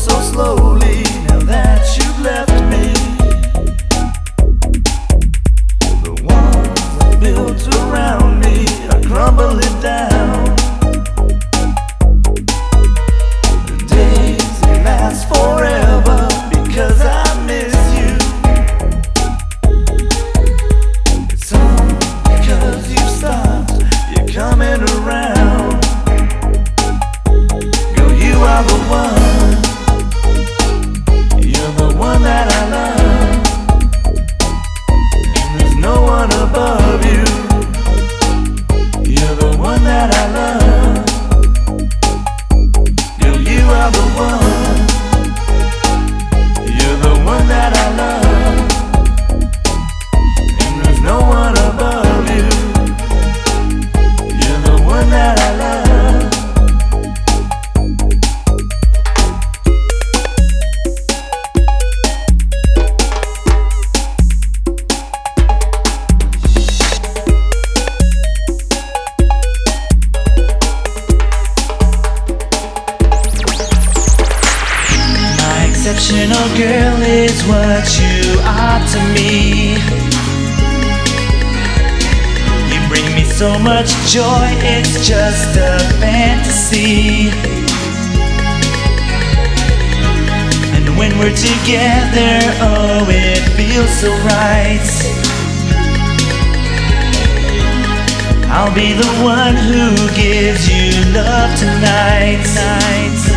so slowly now that you've left me. The walls I built around me are crumbling down. The days they last forever because I miss you. It's all because you stopped. You're coming around. Emotional girl is what you are to me. You bring me so much joy, it's just a fantasy. And when we're together, oh, it feels so right. I'll be the one who gives you love tonight.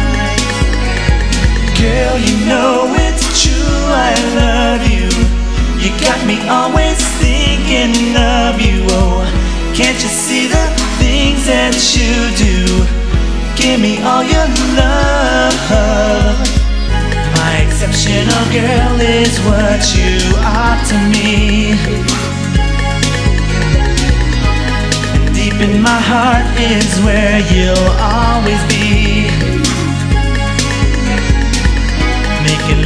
Girl, you know it's true, I love you. You got me always thinking of you. Oh, can't you see the things that you do? Give me all your love. My exceptional girl is what you are to me. And deep in my heart is where you'll always be.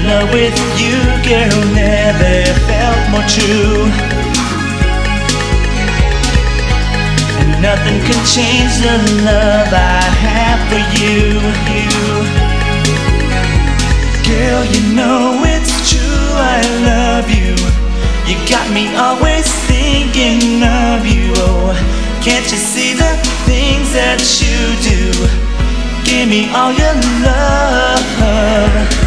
love with you, girl, never felt more true. And nothing can change the love I have for you. you. Girl, you know it's true, I love you. You got me always thinking of you. Oh, can't you see the things that you do? Give me all your love.